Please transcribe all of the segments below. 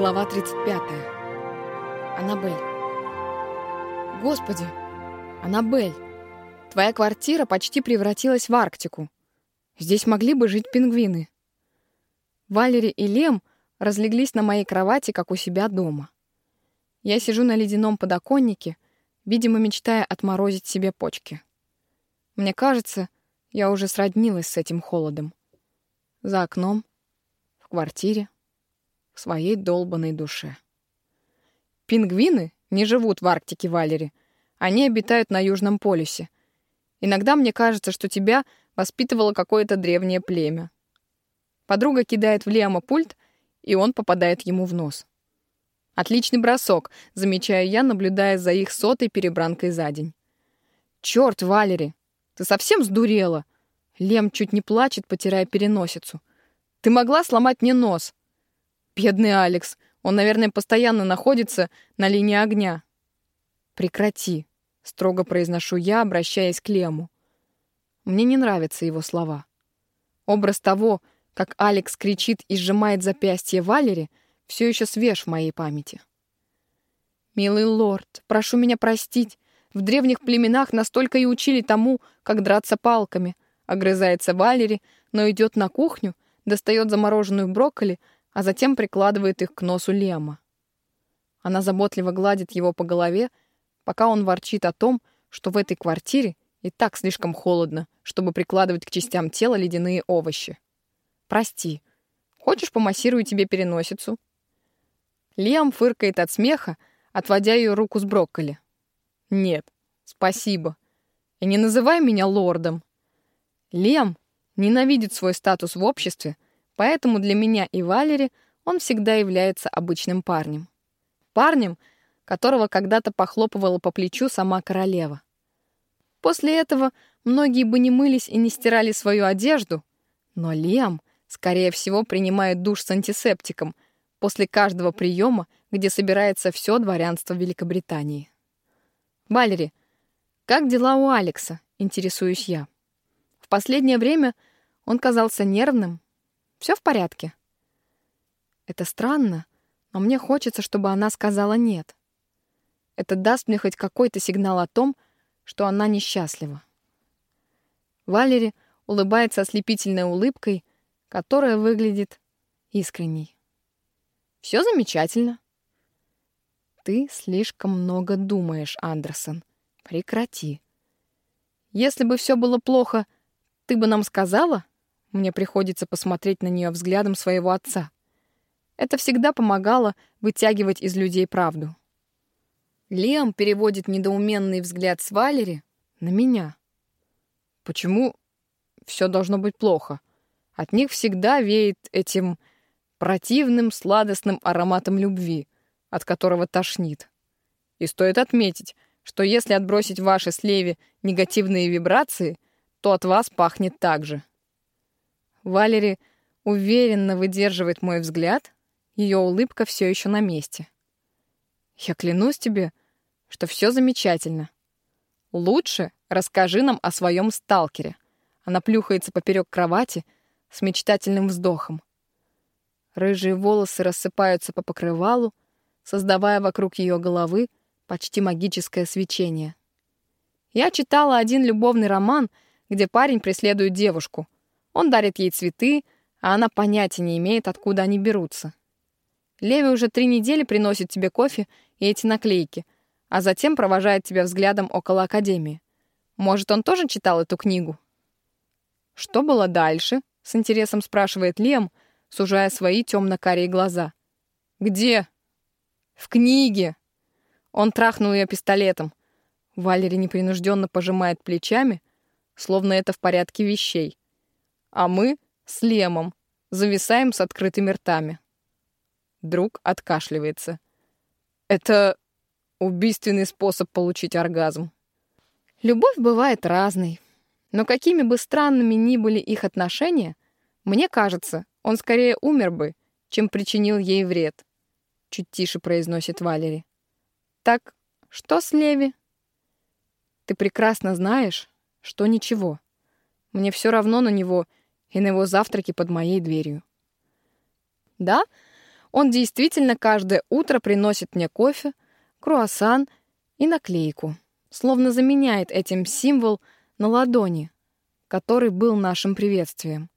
Глава 35. Аннабель. Господи, Аннабель, твоя квартира почти превратилась в Арктику. Здесь могли бы жить пингвины. Валери и Лем разлеглись на моей кровати, как у себя дома. Я сижу на ледяном подоконнике, видимо, мечтая отморозить себе почки. Мне кажется, я уже сроднилась с этим холодом. За окном, в квартире, своей долбанной душе. Пингвины не живут в Арктике, Валери. Они обитают на Южном полюсе. Иногда мне кажется, что тебя воспитывало какое-то древнее племя. Подруга кидает в Лиама пульт, и он попадает ему в нос. Отличный бросок, замечаю я, наблюдая за их сотой перебранкой за день. Черт, Валери, ты совсем сдурела? Лем чуть не плачет, потирая переносицу. Ты могла сломать мне нос. Бедный Алекс. Он, наверное, постоянно находится на линии огня. Прекрати, строго произношу я, обращаясь к Лему. Мне не нравятся его слова. Образ того, как Алекс кричит и сжимает запястье Валери, все еще свеж в моей памяти. «Милый лорд, прошу меня простить. В древних племенах настолько и учили тому, как драться палками», — огрызается Валери, но идет на кухню, достает замороженную брокколи, а затем прикладывает их к носу Лема. Она заботливо гладит его по голове, пока он ворчит о том, что в этой квартире и так слишком холодно, чтобы прикладывать к частям тела ледяные овощи. «Прости. Хочешь, помассирую тебе переносицу?» Лиам фыркает от смеха, отводя ее руку с брокколи. «Нет, спасибо. И не называй меня лордом». Лиам ненавидит свой статус в обществе, поэтому для меня и Валери он всегда является обычным парнем. Парнем, которого когда-то похлопывала по плечу сама королева. После этого многие бы не мылись и не стирали свою одежду, но Лиам, скорее всего, принимает душ с антисептиком после каждого приема, где собирается все дворянство Великобритании. «Валери, как дела у Алекса?» — интересуюсь я. В последнее время он казался нервным. Все в порядке? Это странно, но мне хочется, чтобы она сказала «нет». Это даст мне хоть какой-то сигнал о том, что она несчастлива. Валери улыбается ослепительной улыбкой, которая выглядит искренней. Все замечательно. Ты слишком много думаешь, Андерсон. Прекрати. Если бы все было плохо, ты бы нам сказала? Мне приходится посмотреть на нее взглядом своего отца. Это всегда помогало вытягивать из людей правду. Лиам переводит недоуменный взгляд с Валери на меня. Почему все должно быть плохо? От них всегда веет этим противным сладостным ароматом любви, от которого тошнит. И стоит отметить, что если отбросить ваши с Леви негативные вибрации, то от вас пахнет так же. Валери уверенно выдерживает мой взгляд, ее улыбка все еще на месте. Я клянусь тебе, что все замечательно. Лучше расскажи нам о своем сталкере. Она плюхается поперек кровати с мечтательным вздохом. Рыжие волосы рассыпаются по покрывалу, создавая вокруг ее головы почти магическое свечение. Я читала один любовный роман, где парень преследует девушку. Он дарит ей цветы, а она понятия не имеет, откуда они берутся. Леви уже три недели приносит тебе кофе и эти наклейки — а затем провожает тебя взглядом около академии. Может, он тоже читал эту книгу? Что было дальше? С интересом спрашивает Лем, сужая свои темно-карие глаза. Где? В книге. Он трахнул ее пистолетом. Валери непринужденно пожимает плечами, словно это в порядке вещей. А мы с Лемом зависаем с открытыми ртами. Друг откашливается. Это Убийственный способ получить оргазм. Любовь бывает разной. Но какими бы странными ни были их отношения, мне кажется, он скорее умер бы, чем причинил ей вред. Чуть тише произносит Валери. Так, что с Леви? Ты прекрасно знаешь, что ничего. Мне все равно на него и на его завтраки под моей дверью. Да, он действительно каждое утро приносит мне кофе, круассан и наклейку, словно заменяет этим символ на ладони, который был нашим приветствием.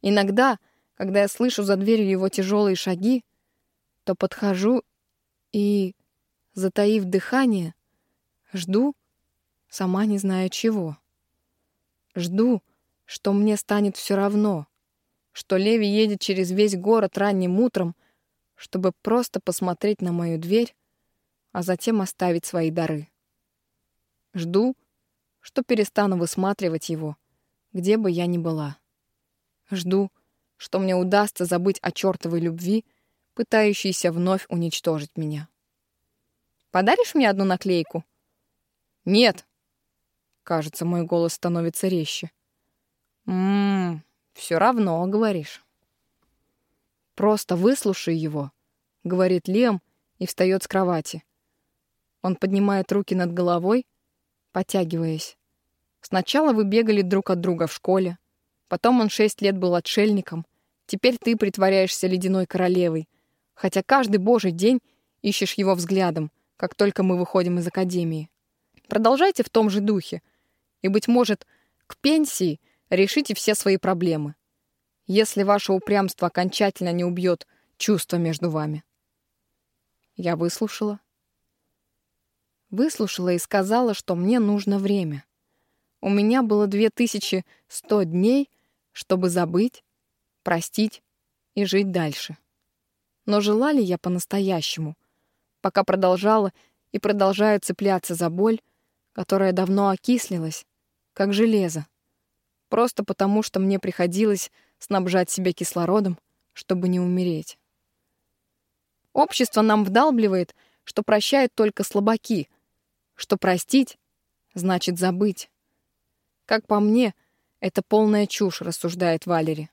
Иногда, когда я слышу за дверью его тяжелые шаги, то подхожу и, затаив дыхание, жду, сама не зная чего. Жду, что мне станет все равно, что Леви едет через весь город ранним утром, чтобы просто посмотреть на мою дверь, а затем оставить свои дары. Жду, что перестану высматривать его, где бы я ни была. Жду, что мне удастся забыть о чертовой любви, пытающейся вновь уничтожить меня. «Подаришь мне одну наклейку?» «Нет!» Кажется, мой голос становится резче. «Ммм, все равно, говоришь». «Просто выслушай его», — говорит Лем и встает с кровати. Он поднимает руки над головой, потягиваясь. Сначала вы бегали друг от друга в школе, потом он шесть лет был отшельником, теперь ты притворяешься ледяной королевой, хотя каждый божий день ищешь его взглядом, как только мы выходим из академии. Продолжайте в том же духе, и, быть может, к пенсии решите все свои проблемы, если ваше упрямство окончательно не убьет чувства между вами. Я выслушала. Выслушала и сказала, что мне нужно время. У меня было 2100 дней, чтобы забыть, простить и жить дальше. Но жила ли я по-настоящему, пока продолжала и продолжаю цепляться за боль, которая давно окислилась, как железо, просто потому что мне приходилось снабжать себя кислородом, чтобы не умереть. Общество нам вдалбливает, что прощают только слабаки, что простить значит забыть. Как по мне, это полная чушь, рассуждает Валери.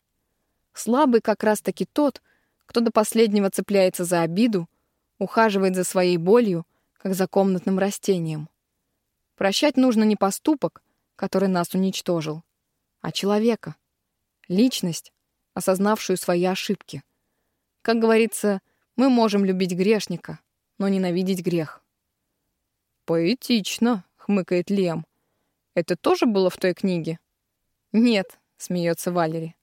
Слабый как раз-таки тот, кто до последнего цепляется за обиду, ухаживает за своей болью, как за комнатным растением. Прощать нужно не поступок, который нас уничтожил, а человека, личность, осознавшую свои ошибки. Как говорится, мы можем любить грешника, но ненавидеть грех. «Поэтично», — хмыкает Лем. Это тоже было в той книге? Нет, смеется Валери.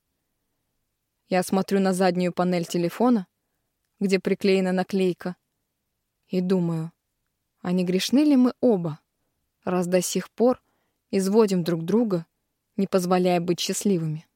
Я смотрю на заднюю панель телефона, где приклеена наклейка, и думаю, а не грешны ли мы оба, раз до сих пор изводим друг друга, не позволяя быть счастливыми?